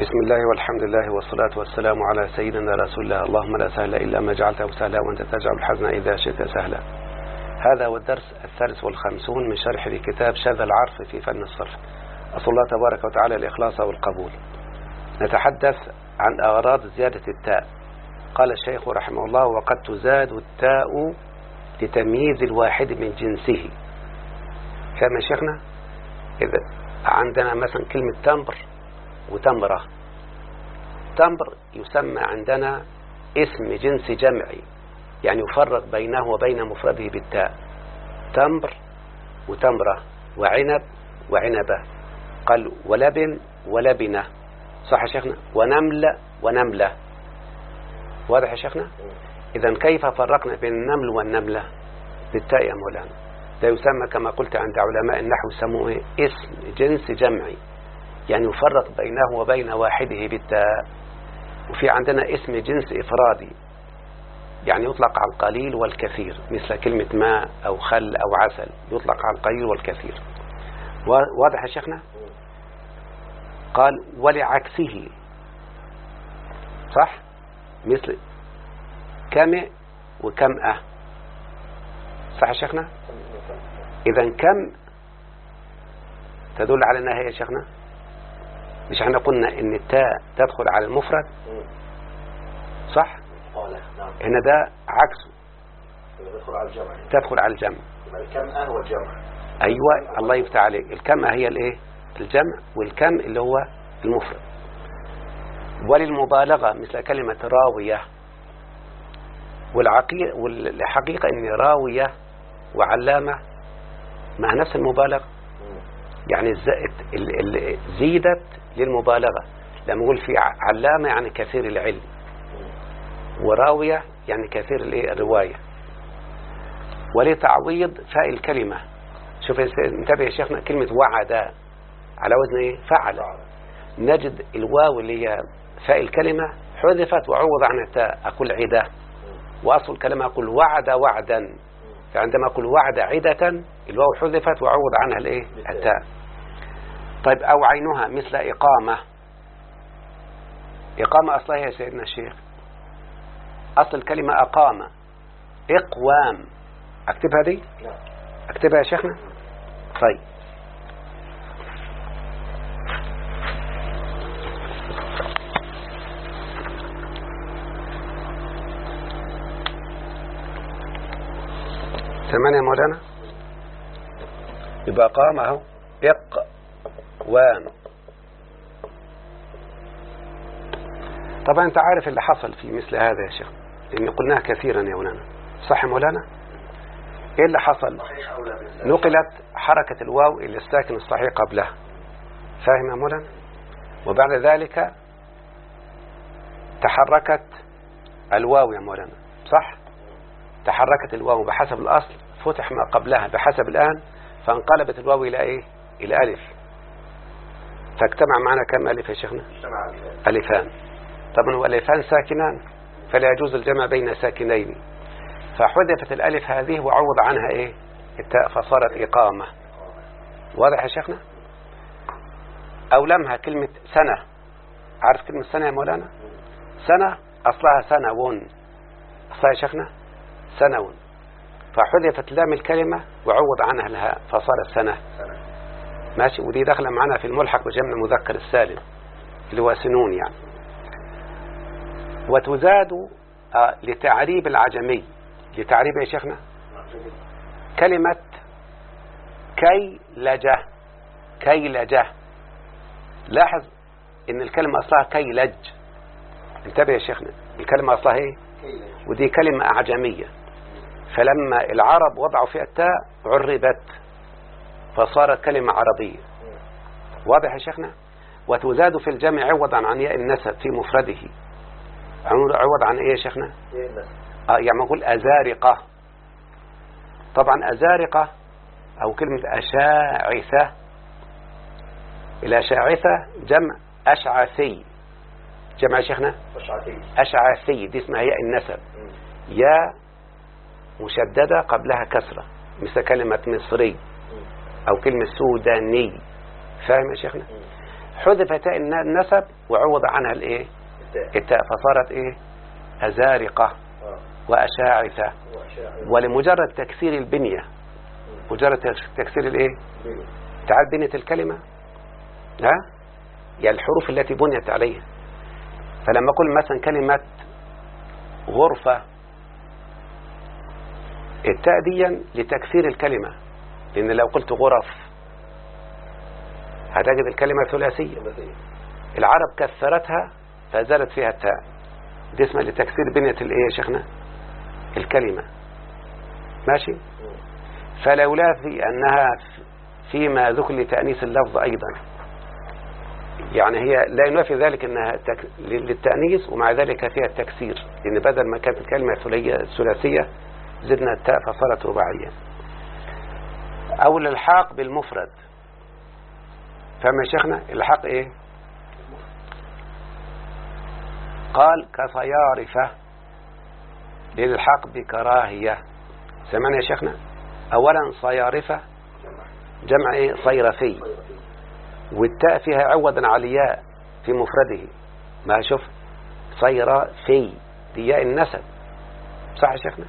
بسم الله والحمد لله والصلاة والسلام على سيدنا رسول الله اللهم لا سهل إلا ما جعلته سهلا وأنت تجعل الحزن إذا شئت سهلا هذا هو الدرس الثالث والخمسون من شرح لكتاب شذ العرف في فن الصرف أسأل الله تبارك وتعالى الإخلاص والقبول نتحدث عن أغراض زيادة التاء قال الشيخ رحمه الله وقد تزاد التاء لتمييز الواحد من جنسه فهم يا شيخنا إذا عندنا مثلا كلمة تمر وتمرة. تمر يسمى عندنا اسم جنس جمعي يعني يفرق بينه وبين مفرده بالتاء. تمر وتمرة وعنب وعنبة. قال ولبن ولبنة. صح يا شيخنا؟ ونمل ونملة. واضح يا شيخنا؟ إذا كيف فرقنا بين النمل والنملة؟ بالتاء يا مولانا. ده يسمى كما قلت عند علماء النحو يسموه اسم جنس جمعي. يعني يفرق بينه وبين واحدة بالتاء. وفي عندنا اسم جنس إفرادي يعني يطلق على القليل والكثير مثل كلمة ماء أو خل أو عسل يطلق على القليل والكثير. واضح يا شيخنا؟ قال ولعكسه. صح؟ مثل كم وكمأة صح يا شيخنا؟ إذا كم تدل على أنها هي يا شيخنا؟ مش إحنا قلنا إن التاء تدخل على المفرد؟ صح؟ هنا ده عكسه تدخل على الجمع. تدخل على الجمع. الكمأة هو الجمع أيوه الله يفتح عليك. الكمأة هي الإيه؟ الجمع والكم اللي هو المفرد. وللمبالغة مثل كلمة راوية. والحقيقة إن راوية وعلامة مع نفس المبالغة. يعني زيدت للمبالغة. لما نقول في علامة يعني كثير العلم. وراوية يعني كثير الرواية. ولتعويض فاء الكلمة شوف انتبه يا شيخنا كلمة وعد على وزن إيه؟ فعل. نجد الواو اللي هي فاء الكلمة حذفت وعوض عن التاء. أقول عدة. وأصل الكلمة أقول وعد وعدا. فعندما أقول وعد عدة الواو حذفت وعوض عنها الإيه؟ التاء. طيب أو عينها مثل إقامة. إقامة أصلها يا سيدنا الشيخ؟ أصل الكلمة أقام إقوام. أكتبها دي أكتبها يا شيخنا؟ طيب. ثمانية مولانا. يبقى قام أهو. إقوام طبعا أنت عارف اللي حصل في مثل هذا يا شيخ لأن قلناها كثيرا يا مولانا. صح مولانا؟ إيه اللي حصل؟ نقلت حركة الواو إلى الساكن الصحيح قبلها. فاهم يا مولانا؟ وبعد ذلك تحركت الواو يا مولانا. صح؟ تحركت الواو بحسب الأصل فتح ما قبلها بحسب الآن فانقلبت الواو إلى إيه؟ إلى ألف. فاجتمع معنا كم ألف يا شيخنا؟ ألفان. طبعا والألفان ساكنان؟ فلا يجوز الجمع بين ساكنين. فحذفت الألف هذه وعوض عنها إيه؟ التاء فصارت إقامة. واضح يا شيخنا؟ أولمها كلمة سنة. عارف كلمة سنة يا مولانا؟ سنة أصلها سنون أصلها يا شيخنا؟ سنون فحذفت لام الكلمة وعوض عنها الهاء فصارت سنة. ماشي؟ ودي داخلة معنا في الملحق بجمع المذكر السالم اللي هو سنون يعني. وتزاد آه لتعريب العجمي. لتعريب يا شيخنا؟ كلمة كي لجة كي لجة لاحظ إن الكلمة أصلها كي لج. انتبه يا شيخنا الكلمة أصلها إيه؟ ودي كلمة أعجمية. فلما العرب وضعوا فيها التاء عربت. فصارت كلمة عربية. واضح يا شيخنا؟ وتزاد في الجمع عوضا عن ياء النسب في مفرده. عوض عن إيه يا شيخنا؟ آه يعني نقول أزارقة. طبعا أزارقة أو كلمة أشاعثة. الأشاعثة جمع أشعثي. جمع يا شيخنا؟ أشعثي. أشعثي دي اسمها ياء النسب. يا مشددة قبلها كسرة مثل كلمة مصري. أو كلمة سوداني. فاهم يا شيخنا؟ حذف تاء النسب وعوض عنها الإيه؟ التاء. فصارت إيه؟ أزارقة آه. وأشاعثة. ولمجرد تكسير البنية. مجرد تكسير الإيه. تعال بنية الكلمة. ها؟ يعني الحروف التي بنيت عليها. فلما أقول مثلا كلمة غرفة التاء دي لتكسير الكلمة. لأن لو قلت غرف هتجد الكلمة ثلاثية. العرب كسرتها فزالت فيها التاء. دي اسمها لتكسير بنية الايه يا شيخنا؟ الكلمة. ماشي. فلولا في أنها فيما ذكر لتأنيس اللفظ أيضا. يعني هي لا ينافي ذلك أنها تك... للتأنيس ومع ذلك فيها التكسير. لأن بدل ما كانت الكلمة ثلاثية زدنا التاء فصارت رباعية. أو الالحاق بالمفرد. فما يا شيخنا؟ الحاق إيه؟ قال كصيارفة. للحق بكراهية؟ سمعنا يا شيخنا؟ أولا صيارفة جمع. إيه؟ صيرفي. والتاء فيها عوضا على الياء في مفرده. ما شوف؟ صيرفي. دي النسب. صح يا شيخنا.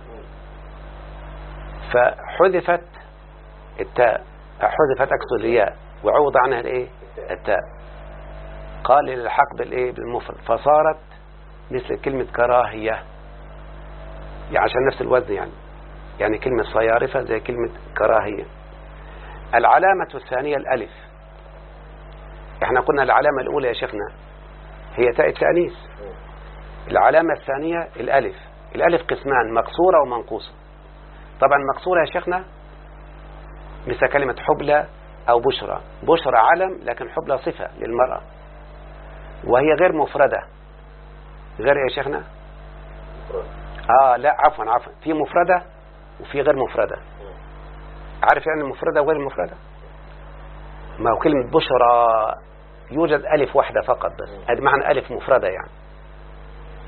فحذفت التاء. حذفت أقصد الياء وعوض عنها الإيه؟ التاء. قال للحق بالإيه؟ بالمفرد. فصارت مثل كلمة كراهية. يعني عشان نفس الوزن يعني. يعني كلمة صيارفة زي كلمة كراهية. العلامة الثانية الألف. إحنا قلنا العلامة الأولى يا شيخنا هي تاء التأنيث. العلامة الثانية الألف. الألف قسمان مقصورة ومنقوصة. طبعا مقصورة يا شيخنا مثل كلمة حبلى أو بشرى. بشرى علم لكن حبلى صفة للمرأة. وهي غير مفردة. غير يا شيخنا. آه لا عفوا عفوا. في مفردة وفي غير مفردة. عارف يعني المفردة وغير المفردة؟ ما هو كلمة بشرى يوجد ألف واحدة فقط بس. هذا معنى ألف مفردة يعني.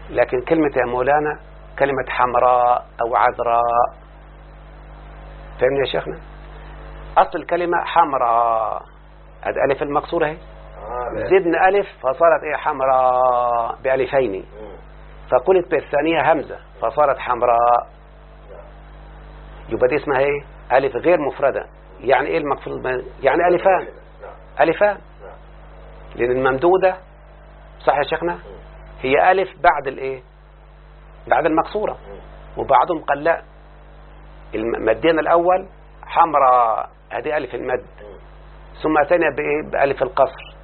لكن كلمة يا مولانا كلمة حمراء أو عذراء. فهمني يا شيخنا؟ أصل الكلمة حمراء هذا ألف المقصورة اهي آه لا. زدنا ألف فصارت إيه حمراء بألفين. فقلت بالثانية همزة فصارت حمراء. يبقى دي اسمها إيه ألف غير مفردة يعني إيه المقصود يعني ألفان نعم. ألفان نعم. لأن الممدودة صح يا شيخنا. هي ألف بعد الإيه بعد المكسورة. وبعضهم قلاء الم- مدينا الأول حمراء هذه ألف المد. ثم أتينا بإيه؟ بألف القصر.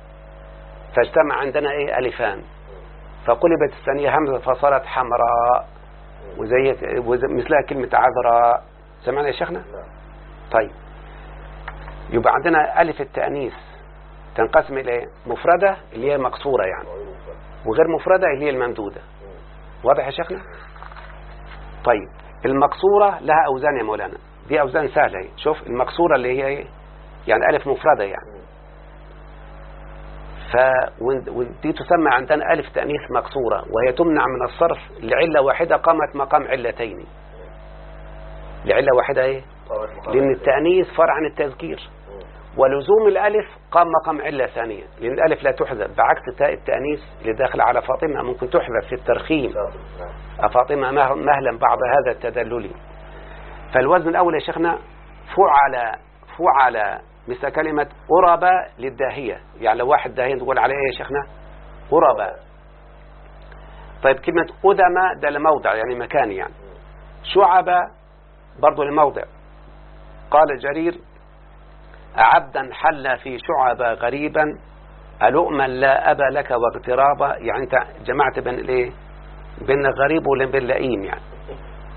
فاجتمع عندنا إيه؟ ألفان. فقلبت الثانية همزة فصارت حمراء. وزي مثلها كلمة عذراء. سمعنا يا شيخنا. طيب. يبقى عندنا ألف التأنيث. تنقسم إلى إيه؟ مفردة اللي هي مكسورة يعني. وغير مفردة اللي هي الممدودة. مم. واضح يا شيخنا؟ طيب. المكسورة لها أوزان يا مولانا. دي أوزان سهلة. شوف المكسورة اللي هي إيه؟ يعني ألف مفردة يعني. ف ودي تسمى عندنا ألف تأنيث مكسورة وهي تمنع من الصرف لعلة واحدة قامت مقام علتين لعلة واحدة مقابل. لأن التأنيث فرع عن التذكير. ولزوم الألف قام مقام علة ثانية لأن الألف لا تحذف بعكس تاء التأنيث اللي داخل على فاطمة ممكن تحذف في الترخيم. نعم. أفاطمة مه- مهلا بعد هذا التدلل فالوزن الأول يا شيخنا فعل فعل مثل كلمة قرب للداهية. يعني لو واحد داهية تقول عليه إيه يا شيخنا؟ قرب طيب كلمة أدم ده لموضع يعني مكان يعني. شعب برضو لموضع. قال جرير أعبدا حل في شعب غريبا ألؤما لا أبا لك واغترابا يعني أنت جمعت بين الإيه بين الغريب وبين اللئيم يعني.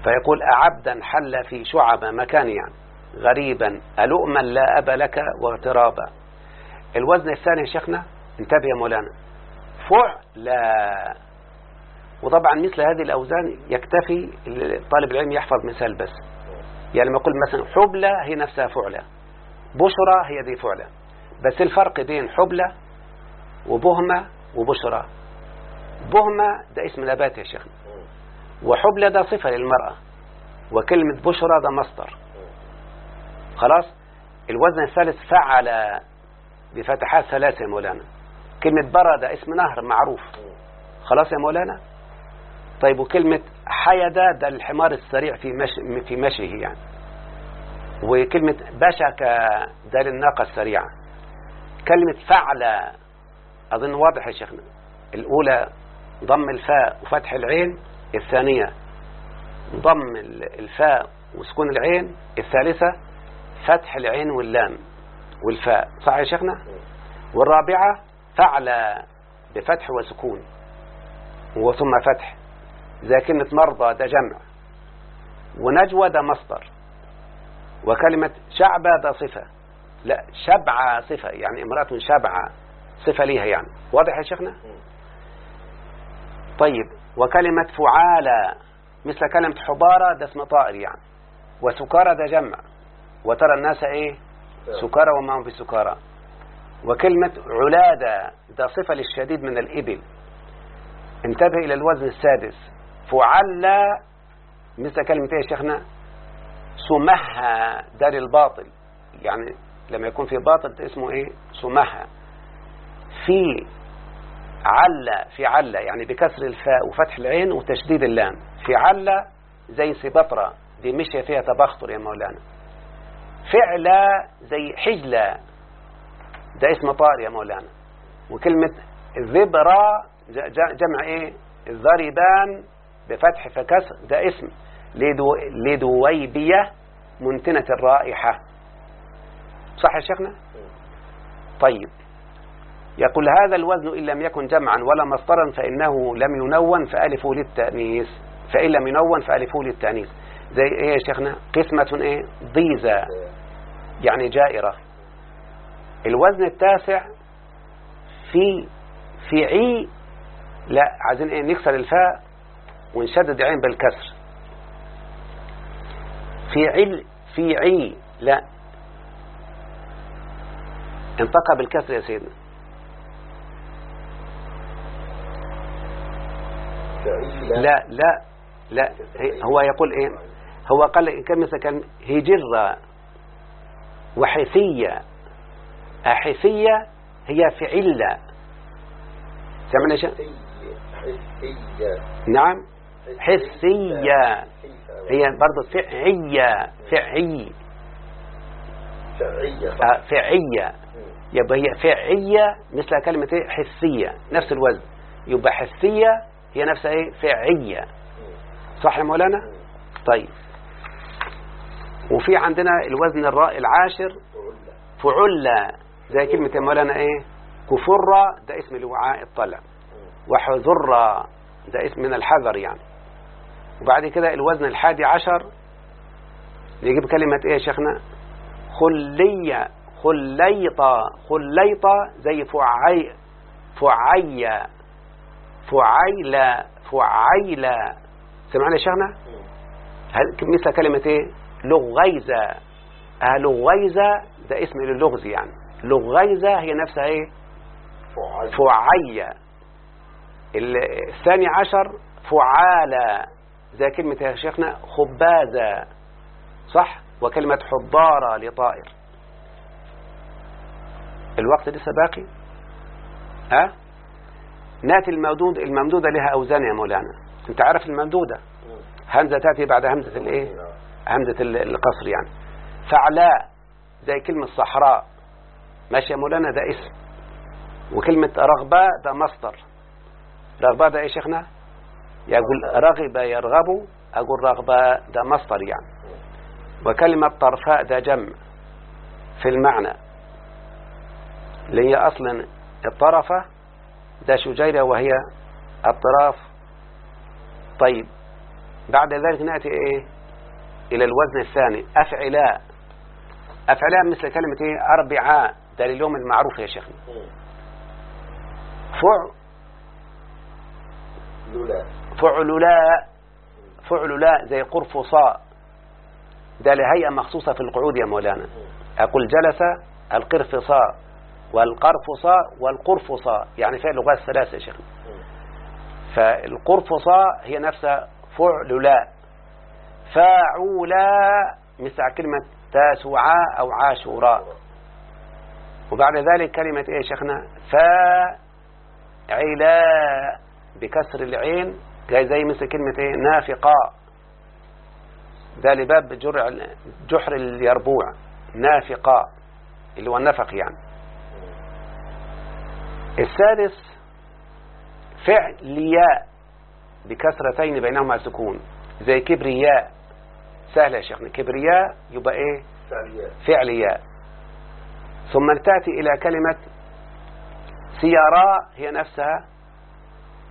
فيقول أعبدا حل في شعب مكان يعني غريبا ألؤما لا أبا لك واغترابا. الوزن الثاني شيخنا انتبه يا مولانا فعلا وطبعا مثل هذه الأوزان يكتفي طالب العلم يحفظ مثال بس. يعني لما أقول مثلا حبلى هي نفسها فعلى بشرى هي دي فعلى بس الفرق بين حبلى وبهمة وبشرى بهمة ده اسم نبات يا شيخنا. وحبلى ده صفة للمرأة. وكلمة بشرى ده مصدر. خلاص؟ الوزن الثالث فعل بفتحات ثلاثة يا مولانا. كلمة برد اسم نهر معروف. خلاص يا مولانا؟ طيب وكلمة حيد ده الحمار السريع في مشي في مشيه يعني. وكلمة بشك ده للناقة السريعة. كلمة فعل أظن واضح يا شيخنا. الأولى ضم الفاء وفتح العين الثانية ضم الفاء وسكون العين الثالثة فتح العين واللام والفاء صح يا شيخنا؟ والرابعة فعل بفتح وسكون وثم فتح زي كلمة مرضى ده جمع. ونجوى ده مصدر وكلمة شعبة ده صفة لا شبعة صفة يعني امرأة شبعة صفة ليها يعني واضح يا شيخنا؟ طيب وكلمة فعالة مثل كلمة حضارة ده اسم طائر يعني. وسكارى ده جمع. وترى الناس إيه؟ سكارى وما هم بسكارى. وكلمة علادة ده صفة للشديد من الإبل. انتبه إلى الوزن السادس. فعل مثل كلمة إيه يا شيخنا؟ سمها ده للباطل. يعني لما يكون في باطل اسمه إيه؟ سمها. في عل في عل يعني بكسر الفاء وفتح العين وتشديد اللام. في عل زي سبطرة دي مشي فيها تبختر يا مولانا. فعل زي حجلة ده اسم طار يا مولانا. وكلمة ذبرة جمع إيه؟ الضربان بفتح فكسر ده اسم. لدو لدويبية منتنة الرائحة. صح يا شيخنا؟ طيب. يقول هذا الوزن إن لم يكن جمعا ولا مصدرا فإنه لم ينون فألفه للتأنيث. فإن لم ينون فألفه للتأنيث. زي إيه يا شيخنا؟ قسمة إيه؟ ضيزة. يعني جائرة. الوزن التاسع في في عي لا عايزين إيه؟ نكسر الفاء ونشدد عين بالكسر. في عل في عي لا. انطقها بالكسر يا سيدنا. لا لا لا هو يقول إيه؟ هو قال كم كان هجرة وحثية أحثية هي فعلة سمعنا شيء نعم. حسية هي برضه فعية فعي. فعية فعية. يبقى هي فعية مثل كلمة حسية نفس الوزن. يبقى حسية هي نفسها إيه؟ فعية صح يا مولانا؟ طيب. وفي عندنا الوزن الراء العاشر فعلة. زي كلمة يا مولانا إيه؟ كفرة ده اسم الوعاء الطلع وحذرة ده اسم من الحذر يعني. وبعد كده الوزن الحادي عشر نجيب كلمة إيه يا شيخنا؟ خلية خليطة خليطة زي فعي فعية. فعيلة فعيلة سمعنا يا شيخنا؟ هل مثل كلمة إيه؟ لغيزة آه لغيزة ده اسم للغز يعني. لغيزة هي نفسها إيه؟ فعية الثاني عشر فعالة زي كلمة يا شيخنا خبازة صح؟ وكلمة حضارة لطائر. الوقت لسه باقي؟ ها؟ أه؟ نأتي الممدود الممدودة لها أوزان يا مولانا. أنت عارف الممدودة؟ همزة تأتي بعد همزة الايه همزة القصر يعني. فعلاء زي كلمة صحراء. ماشي يا مولانا؟ ده اسم. وكلمة رغبة ده مصدر. رغبة ده إيه شيخنا؟ يقول رغب يرغب أقول رغبة ده مصدر يعني. وكلمة طرفاء ده جمع في المعنى. اللي هي أصلا الطرفة ده شجيرة وهي الطراف طيب بعد ذلك نأتي إيه؟ إلى الوزن الثاني. أفعلاء. أفعلاء مثل كلمة إيه؟ أربعاء. ده لليوم المعروف يا شيخنا. فع فعللاء فعللاء زي قرفصاء. ده لهيئة مخصوصة في القعود يا مولانا. أقول جلس القرفصاء. والقرفصاء والقرفصاء يعني فيها لغات ثلاثة يا شيخنا فالقرفصاء هي نفسها فعللاء فاعولاء مثل كلمة تاسعاء أو عاشوراء وبعد ذلك كلمة إيه شيخنا؟ فعلاء بكسر العين جاي زي مثل كلمة إيه؟ نافقاء ده لباب جرع جحر اليربوع. نافقاء اللي هو النفق يعني. الثالث فعلياء بكسرتين بينهما سكون زي كبرياء. سهل يا شيخنا. كبرياء يبقى إيه؟ فعليات فعلياء ثم تأتي إلى كلمة سيراء هي نفسها.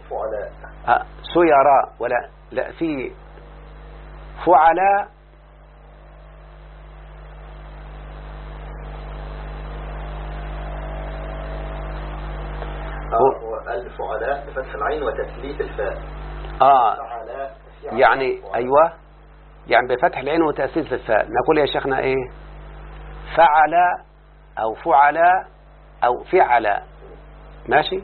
فعلاء. آه، سيراء ولا لا في فعلاء آه، الفعلاء بفتح العين وتثليث الفاء. آه. يعني أيوة. يعني بفتح العين وتأسيس الفاء نقول يا شيخنا إيه؟ فعل أو فعل أو فعل. ماشي؟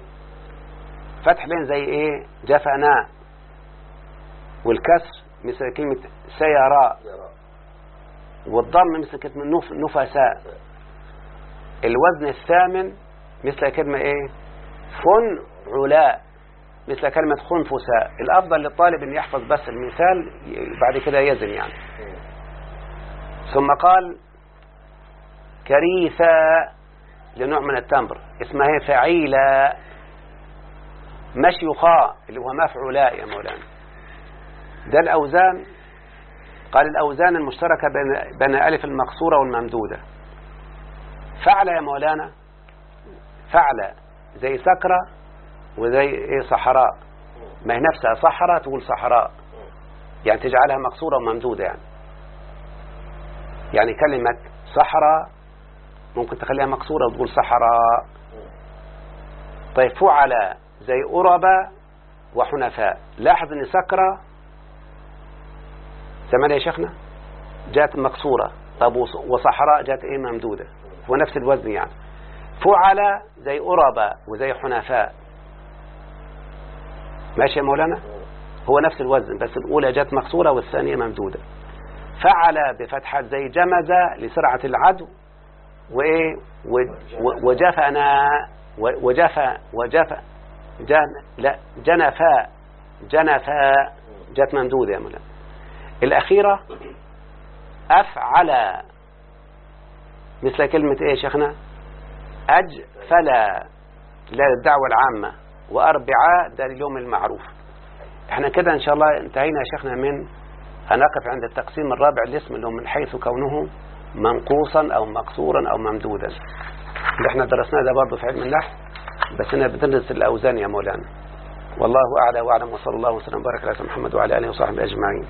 فتح العين زي إيه؟ جفنا. والكسر مثل كلمة سيراء والضم مثل كلمة نف نفساء. الوزن الثامن مثل كلمة إيه؟ فنعلاء مثل كلمة خنفساء الأفضل للطالب أن يحفظ بس المثال بعد كده يزن يعني. ثم قال كريثا لنوع من التمر اسمها فعيلة. مشيخاء اللي هو مفعولاء يا مولانا. ده الأوزان. قال الأوزان المشتركة بين, بين ألف المقصورة والممدودة. فعل يا مولانا فعل. زي سكرة وزي إيه صحراء. ما هي نفسها صحراء تقول صحراء. يعني تجعلها مقصورة وممدودة يعني. يعني كلمة صحراء ممكن تخليها مقصورة وتقول صحراء. طيب فعل زي أربة وحنفاء. لاحظ إن سكرة سمعنا يا شيخنا جاءت مقصورة. طب وص- وصحراء جاءت إيه ممدودة. هو نفس الوزن يعني. فعل زي أربة وزي حنفاء. ماشي يا مولانا. هو نفس الوزن بس الأولى جاءت مقصورة والثانية ممدودة. فعل بفتحة زي جمز لسرعة العدو. وإيه؟ وجفنا وجفا وجفا جن لا جنفا جنفا جت ممدودة يا مولانا. الأخيرة أفعل. مثل كلمة إيه يا شيخنا؟ أجفلا لا العامة. وأربعاء ده اليوم المعروف. إحنا كده إن شاء الله انتهينا يا شيخنا من هنقف عند التقسيم الرابع الاسم اللي هو من حيث كونه منقوصا أو مكسورا أو ممدودا. اللي إحنا درسناه ده برضه في علم النحو بس أنا بندرس الأوزان يا مولانا. والله أعلى وأعلم وصلى الله وسلم وبارك على محمد وعلى آله وصحبه أجمعين.